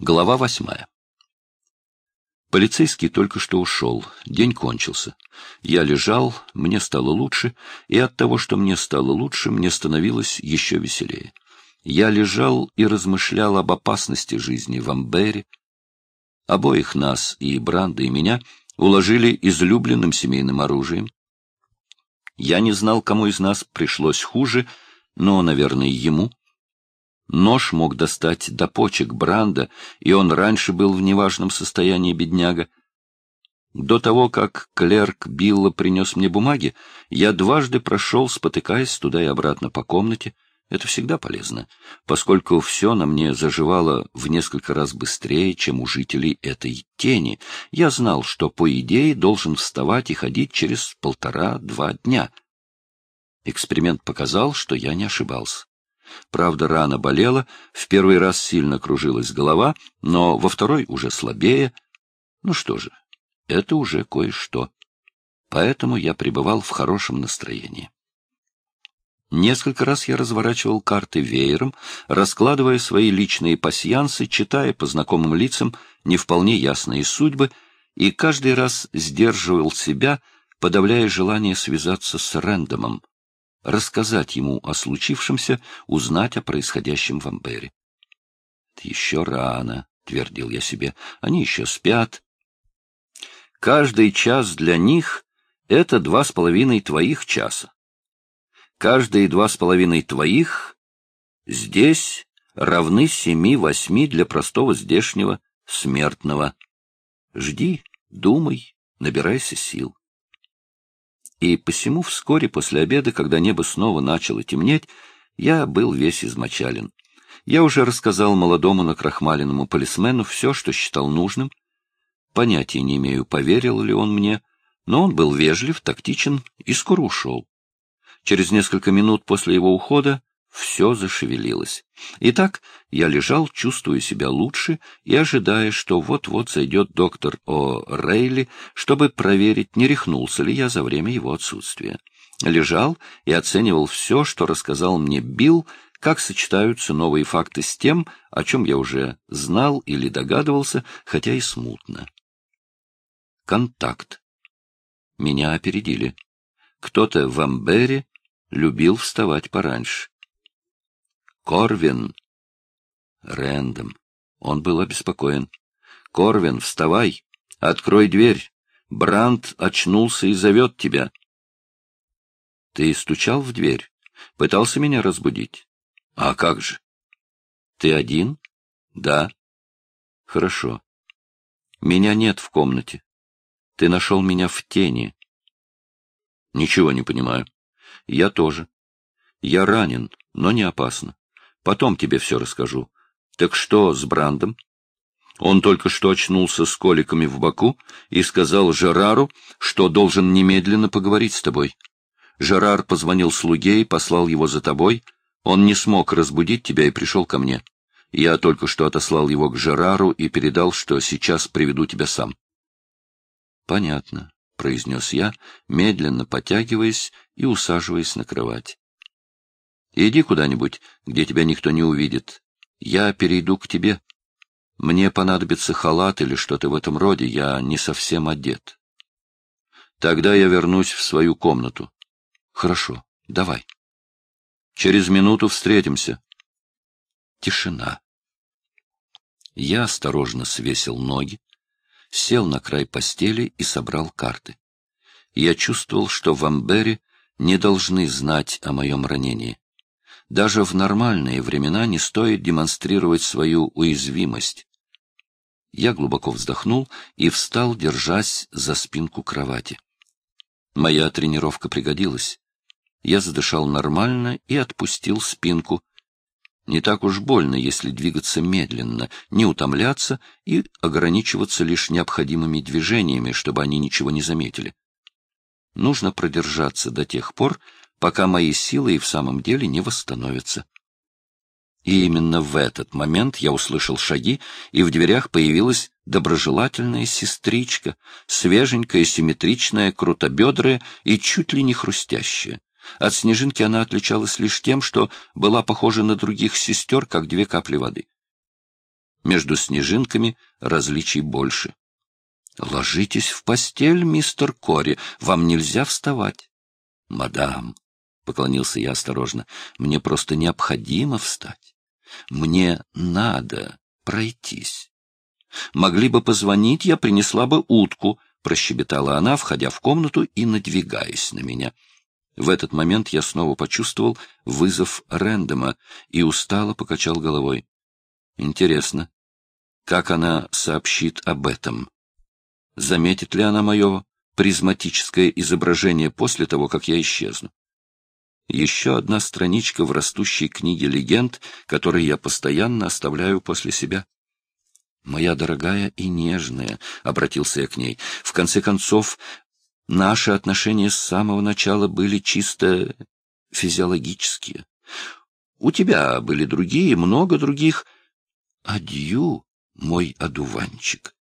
Глава восьмая. Полицейский только что ушел, день кончился. Я лежал, мне стало лучше, и от того, что мне стало лучше, мне становилось еще веселее. Я лежал и размышлял об опасности жизни в Амбере. Обоих нас, и Бранда, и меня, уложили излюбленным семейным оружием. Я не знал, кому из нас пришлось хуже, но, наверное, ему — Нож мог достать до почек Бранда, и он раньше был в неважном состоянии бедняга. До того, как клерк Билла принес мне бумаги, я дважды прошел, спотыкаясь туда и обратно по комнате. Это всегда полезно, поскольку все на мне заживало в несколько раз быстрее, чем у жителей этой тени. Я знал, что, по идее, должен вставать и ходить через полтора-два дня. Эксперимент показал, что я не ошибался. Правда, рана болела, в первый раз сильно кружилась голова, но во второй уже слабее. Ну что же, это уже кое-что. Поэтому я пребывал в хорошем настроении. Несколько раз я разворачивал карты веером, раскладывая свои личные пасьянсы, читая по знакомым лицам не вполне ясные судьбы, и каждый раз сдерживал себя, подавляя желание связаться с Рэндомом, рассказать ему о случившемся, узнать о происходящем в Амбере. — Еще рано, — твердил я себе, — они еще спят. Каждый час для них — это два с половиной твоих часа. Каждые два с половиной твоих здесь равны семи-восьми для простого здешнего смертного. Жди, думай, набирайся сил и посему вскоре после обеда, когда небо снова начало темнеть, я был весь измочален. Я уже рассказал молодому накрахмаленному полисмену все, что считал нужным. Понятия не имею, поверил ли он мне, но он был вежлив, тактичен и скоро ушел. Через несколько минут после его ухода все зашевелилось. Итак, я лежал, чувствуя себя лучше и ожидая, что вот-вот зайдет доктор О. Рейли, чтобы проверить, не рехнулся ли я за время его отсутствия. Лежал и оценивал все, что рассказал мне Билл, как сочетаются новые факты с тем, о чем я уже знал или догадывался, хотя и смутно. Контакт. Меня опередили. Кто-то в Амбере любил вставать пораньше. Корвин. Рэндом. Он был обеспокоен. Корвин, вставай. Открой дверь. Бранд очнулся и зовет тебя. Ты стучал в дверь? Пытался меня разбудить? А как же? Ты один? Да. Хорошо. Меня нет в комнате. Ты нашел меня в тени. Ничего не понимаю. Я тоже. Я ранен, но не опасно. Потом тебе все расскажу. Так что с Брандом? Он только что очнулся с коликами в боку и сказал Жерару, что должен немедленно поговорить с тобой. Жерар позвонил слуге и послал его за тобой. Он не смог разбудить тебя и пришел ко мне. Я только что отослал его к Жерару и передал, что сейчас приведу тебя сам. — Понятно, — произнес я, медленно потягиваясь и усаживаясь на кровать. Иди куда-нибудь, где тебя никто не увидит. Я перейду к тебе. Мне понадобится халат или что-то в этом роде, я не совсем одет. Тогда я вернусь в свою комнату. Хорошо, давай. Через минуту встретимся. Тишина. Я осторожно свесил ноги, сел на край постели и собрал карты. Я чувствовал, что в Амбере не должны знать о моем ранении. Даже в нормальные времена не стоит демонстрировать свою уязвимость. Я глубоко вздохнул и встал, держась за спинку кровати. Моя тренировка пригодилась. Я задышал нормально и отпустил спинку. Не так уж больно, если двигаться медленно, не утомляться и ограничиваться лишь необходимыми движениями, чтобы они ничего не заметили. Нужно продержаться до тех пор, пока мои силы и в самом деле не восстановятся. И именно в этот момент я услышал шаги, и в дверях появилась доброжелательная сестричка, свеженькая, симметричная, крутобедрая и чуть ли не хрустящая. От снежинки она отличалась лишь тем, что была похожа на других сестер, как две капли воды. Между снежинками различий больше. — Ложитесь в постель, мистер Кори, вам нельзя вставать. — Мадам, — поклонился я осторожно, — мне просто необходимо встать. Мне надо пройтись. Могли бы позвонить, я принесла бы утку, — прощебетала она, входя в комнату и надвигаясь на меня. В этот момент я снова почувствовал вызов Рэндома и устало покачал головой. Интересно, как она сообщит об этом? Заметит ли она мое призматическое изображение после того, как я исчезну? Еще одна страничка в растущей книге легенд, которые я постоянно оставляю после себя. «Моя дорогая и нежная», — обратился я к ней, — «в конце концов, наши отношения с самого начала были чисто физиологические. У тебя были другие, много других. Адью, мой одуванчик».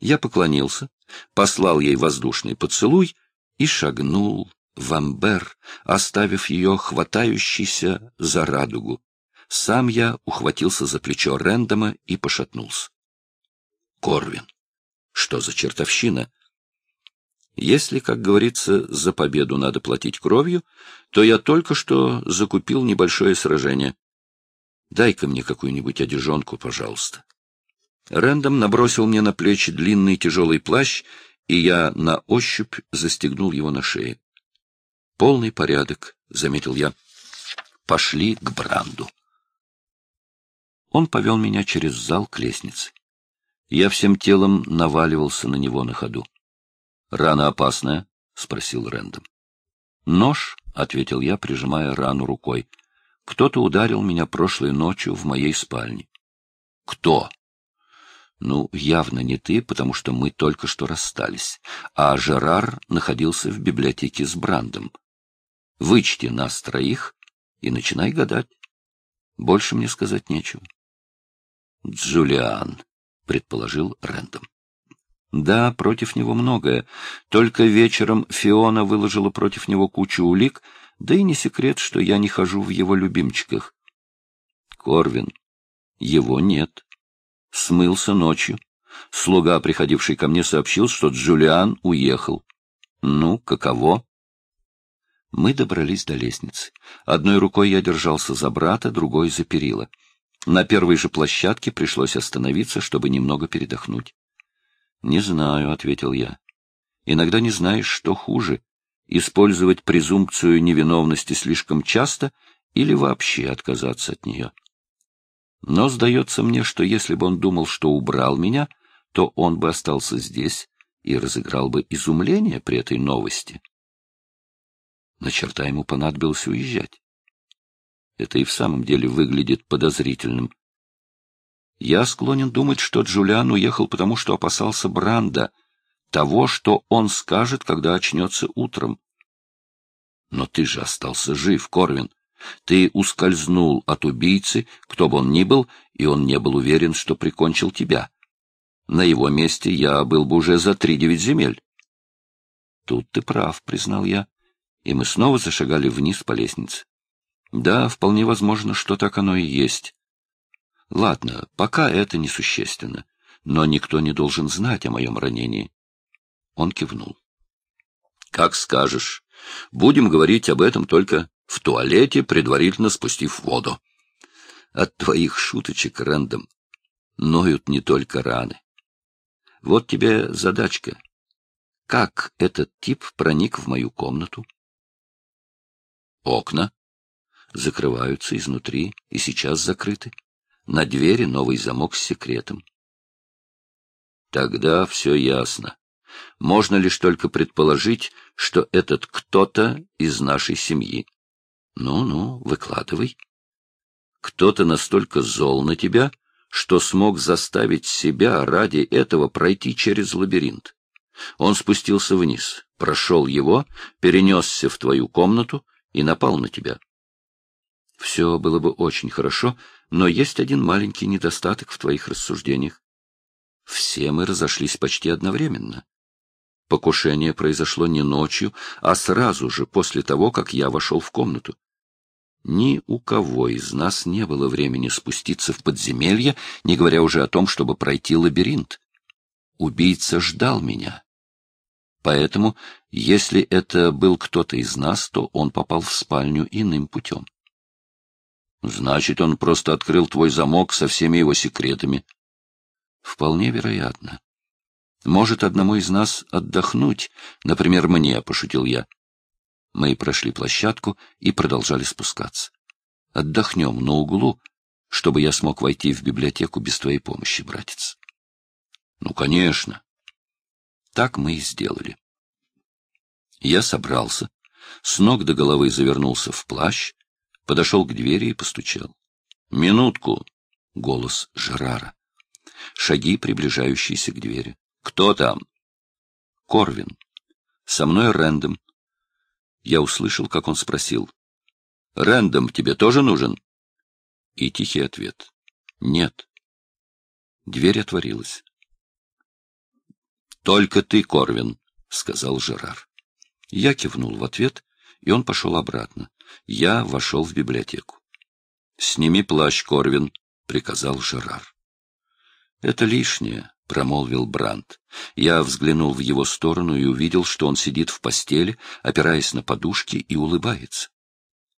Я поклонился, послал ей воздушный поцелуй и шагнул в амбер, оставив ее хватающейся за радугу. Сам я ухватился за плечо Рэндома и пошатнулся. Корвин. Что за чертовщина? Если, как говорится, за победу надо платить кровью, то я только что закупил небольшое сражение. Дай-ка мне какую-нибудь одежонку, пожалуйста. Рэндом набросил мне на плечи длинный тяжелый плащ, и я на ощупь застегнул его на шее. Полный порядок, — заметил я. Пошли к Бранду. Он повел меня через зал к лестнице. Я всем телом наваливался на него на ходу. — Рана опасная? — спросил Рэндом. — Нож, — ответил я, прижимая рану рукой. — Кто-то ударил меня прошлой ночью в моей спальне. — Кто? — Ну, явно не ты, потому что мы только что расстались, а Жерар находился в библиотеке с Брандом. Вычти нас троих и начинай гадать. Больше мне сказать нечего. — Джулиан, — предположил Рэндом. Да, против него многое. Только вечером Фиона выложила против него кучу улик, да и не секрет, что я не хожу в его любимчиках. Корвин. Его нет. Смылся ночью. Слуга, приходивший ко мне, сообщил, что Джулиан уехал. Ну, каково? Мы добрались до лестницы. Одной рукой я держался за брата, другой — за перила. На первой же площадке пришлось остановиться, чтобы немного передохнуть. — Не знаю, — ответил я. — Иногда не знаешь, что хуже — использовать презумпцию невиновности слишком часто или вообще отказаться от нее. Но сдается мне, что если бы он думал, что убрал меня, то он бы остался здесь и разыграл бы изумление при этой новости. На черта ему понадобилось уезжать. Это и в самом деле выглядит подозрительным. Я склонен думать, что Джулиан уехал потому, что опасался Бранда, того, что он скажет, когда очнется утром. Но ты же остался жив, Корвин. Ты ускользнул от убийцы, кто бы он ни был, и он не был уверен, что прикончил тебя. На его месте я был бы уже за три девять земель. Тут ты прав, признал я, и мы снова зашагали вниз по лестнице. Да, вполне возможно, что так оно и есть. Ладно, пока это несущественно, но никто не должен знать о моем ранении. Он кивнул. Как скажешь. Будем говорить об этом только в туалете, предварительно спустив воду. От твоих шуточек, Рэндом, ноют не только раны. Вот тебе задачка. Как этот тип проник в мою комнату? Окна закрываются изнутри и сейчас закрыты. На двери новый замок с секретом. Тогда все ясно. Можно лишь только предположить, что этот кто-то из нашей семьи. Ну-ну, выкладывай. Кто-то настолько зол на тебя, что смог заставить себя ради этого пройти через лабиринт. Он спустился вниз, прошел его, перенесся в твою комнату и напал на тебя. Все было бы очень хорошо, но есть один маленький недостаток в твоих рассуждениях. Все мы разошлись почти одновременно. Покушение произошло не ночью, а сразу же после того, как я вошел в комнату. Ни у кого из нас не было времени спуститься в подземелье, не говоря уже о том, чтобы пройти лабиринт. Убийца ждал меня. Поэтому, если это был кто-то из нас, то он попал в спальню иным путем. Значит, он просто открыл твой замок со всеми его секретами. Вполне вероятно. Может, одному из нас отдохнуть, например, мне, — пошутил я. Мы прошли площадку и продолжали спускаться. Отдохнем на углу, чтобы я смог войти в библиотеку без твоей помощи, братец. Ну, конечно. Так мы и сделали. Я собрался, с ног до головы завернулся в плащ, подошел к двери и постучал. «Минутку!» — голос Жерара. Шаги, приближающиеся к двери. «Кто там?» «Корвин. Со мной Рэндом я услышал, как он спросил. — Рэндом тебе тоже нужен? И тихий ответ. — Нет. Дверь отворилась. — Только ты, Корвин, — сказал Жерар. Я кивнул в ответ, и он пошел обратно. Я вошел в библиотеку. — Сними плащ, Корвин, — приказал Жерар. — Это лишнее, — промолвил Брандт. Я взглянул в его сторону и увидел, что он сидит в постели, опираясь на подушки, и улыбается.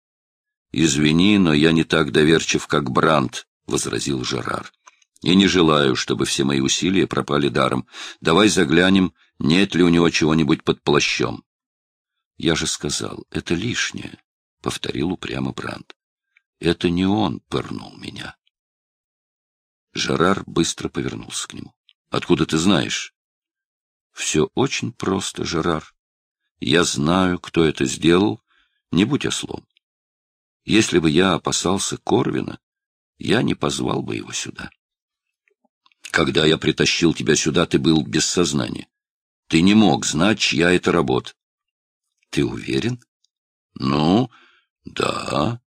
— Извини, но я не так доверчив, как Брандт, — возразил Жерар. — И не желаю, чтобы все мои усилия пропали даром. Давай заглянем, нет ли у него чего-нибудь под плащом. — Я же сказал, это лишнее, — повторил упрямо Брандт. — Это не он пырнул меня. Жерар быстро повернулся к нему. Откуда ты знаешь? Все очень просто, Жерар. Я знаю, кто это сделал, не будь ослом. Если бы я опасался Корвина, я не позвал бы его сюда. Когда я притащил тебя сюда, ты был без сознания. Ты не мог знать, чья это работа. Ты уверен? Ну, да.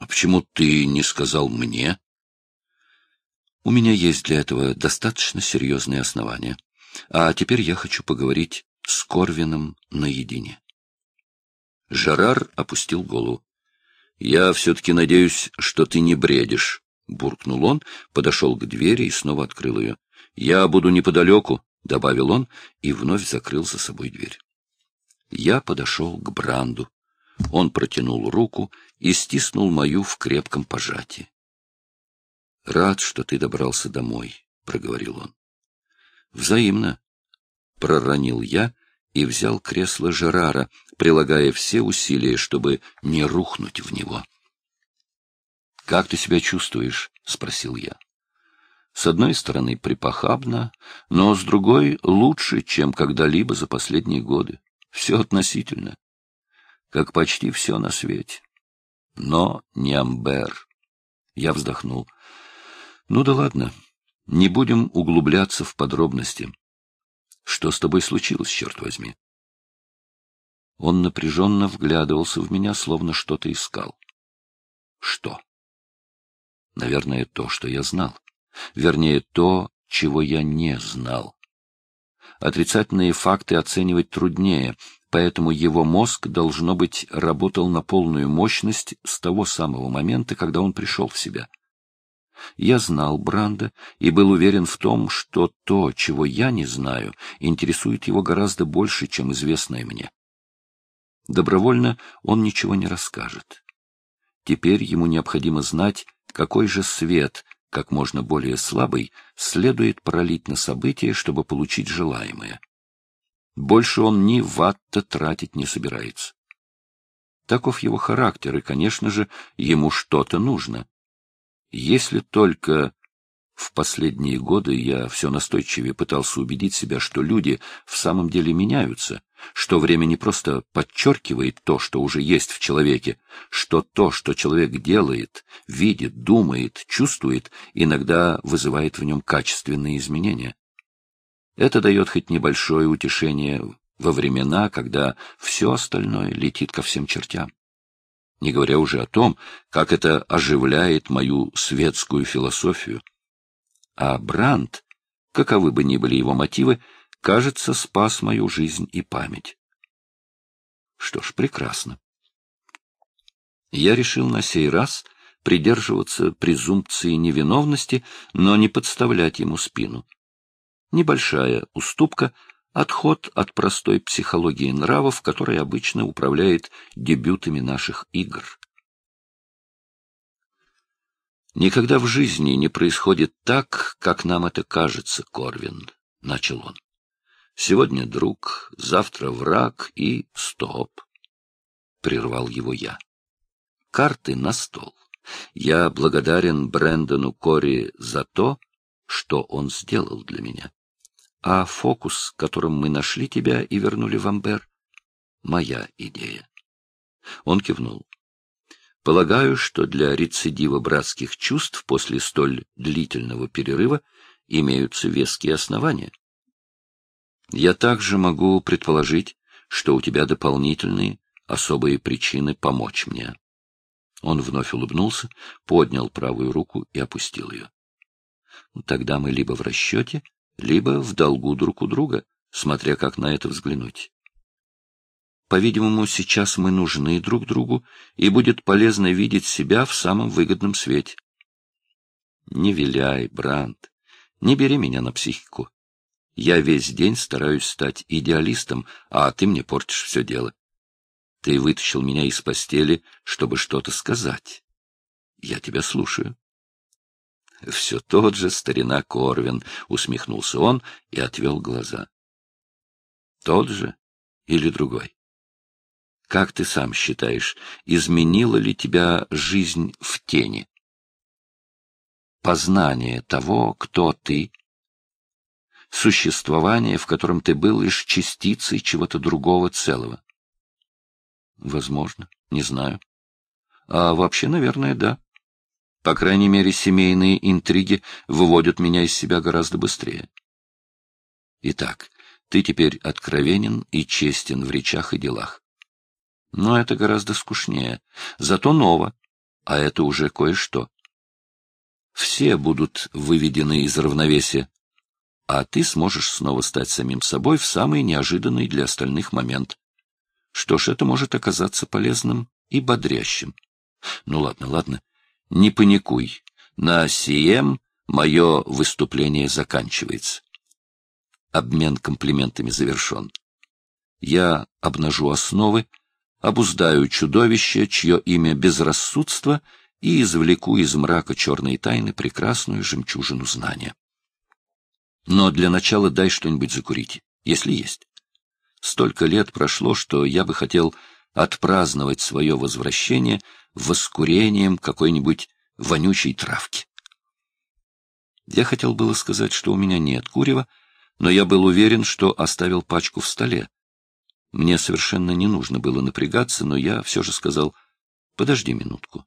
А почему ты не сказал мне? У меня есть для этого достаточно серьезные основания. А теперь я хочу поговорить с Корвином наедине. Жерар опустил голову. — Я все-таки надеюсь, что ты не бредишь, — буркнул он, подошел к двери и снова открыл ее. — Я буду неподалеку, — добавил он и вновь закрыл за собой дверь. Я подошел к Бранду. Он протянул руку и стиснул мою в крепком пожатии. — Рад, что ты добрался домой, — проговорил он. — Взаимно, — проронил я и взял кресло Жерара, прилагая все усилия, чтобы не рухнуть в него. — Как ты себя чувствуешь? — спросил я. — С одной стороны, припохабно, но с другой — лучше, чем когда-либо за последние годы. Все относительно. Как почти все на свете. Но не Амбер. Я вздохнул. — ну да ладно, не будем углубляться в подробности. Что с тобой случилось, черт возьми? Он напряженно вглядывался в меня, словно что-то искал. Что? Наверное, то, что я знал. Вернее, то, чего я не знал. Отрицательные факты оценивать труднее, поэтому его мозг, должно быть, работал на полную мощность с того самого момента, когда он пришел в себя. Я знал Бранда и был уверен в том, что то, чего я не знаю, интересует его гораздо больше, чем известное мне. Добровольно он ничего не расскажет. Теперь ему необходимо знать, какой же свет, как можно более слабый, следует пролить на события, чтобы получить желаемое. Больше он ни ватта тратить не собирается. Таков его характер, и, конечно же, ему что-то нужно. Если только в последние годы я все настойчивее пытался убедить себя, что люди в самом деле меняются, что время не просто подчеркивает то, что уже есть в человеке, что то, что человек делает, видит, думает, чувствует, иногда вызывает в нем качественные изменения. Это дает хоть небольшое утешение во времена, когда все остальное летит ко всем чертям не говоря уже о том, как это оживляет мою светскую философию. А Брандт, каковы бы ни были его мотивы, кажется, спас мою жизнь и память. Что ж, прекрасно. Я решил на сей раз придерживаться презумпции невиновности, но не подставлять ему спину. Небольшая уступка — отход от простой психологии нравов, которая обычно управляет дебютами наших игр. «Никогда в жизни не происходит так, как нам это кажется, Корвин», — начал он. «Сегодня друг, завтра враг и стоп», — прервал его я. «Карты на стол. Я благодарен Брэндону Кори за то, что он сделал для меня. А фокус, которым мы нашли тебя и вернули в Амбер, — моя идея. Он кивнул. Полагаю, что для рецидива братских чувств после столь длительного перерыва имеются веские основания. Я также могу предположить, что у тебя дополнительные, особые причины помочь мне. Он вновь улыбнулся, поднял правую руку и опустил ее. Тогда мы либо в расчете, либо в долгу друг у друга, смотря как на это взглянуть. По-видимому, сейчас мы нужны друг другу, и будет полезно видеть себя в самом выгодном свете. Не виляй, Бранд, не бери меня на психику. Я весь день стараюсь стать идеалистом, а ты мне портишь все дело. Ты вытащил меня из постели, чтобы что-то сказать. Я тебя слушаю. — Все тот же старина Корвин, — усмехнулся он и отвел глаза. — Тот же или другой? Как ты сам считаешь, изменила ли тебя жизнь в тени? Познание того, кто ты, существование, в котором ты был лишь частицей чего-то другого целого. Возможно, не знаю. А вообще, наверное, да. По крайней мере, семейные интриги выводят меня из себя гораздо быстрее. Итак, ты теперь откровенен и честен в речах и делах. Но это гораздо скучнее. Зато ново, а это уже кое-что. Все будут выведены из равновесия, а ты сможешь снова стать самим собой в самый неожиданный для остальных момент. Что ж, это может оказаться полезным и бодрящим. Ну ладно, ладно, не паникуй. На сием мое выступление заканчивается. Обмен комплиментами завершен. Я обнажу основы, обуздаю чудовище, чье имя безрассудство, и извлеку из мрака черной тайны прекрасную жемчужину знания. Но для начала дай что-нибудь закурить, если есть. Столько лет прошло, что я бы хотел отпраздновать свое возвращение воскурением какой-нибудь вонючей травки. Я хотел было сказать, что у меня нет курева, но я был уверен, что оставил пачку в столе. Мне совершенно не нужно было напрягаться, но я все же сказал, подожди минутку.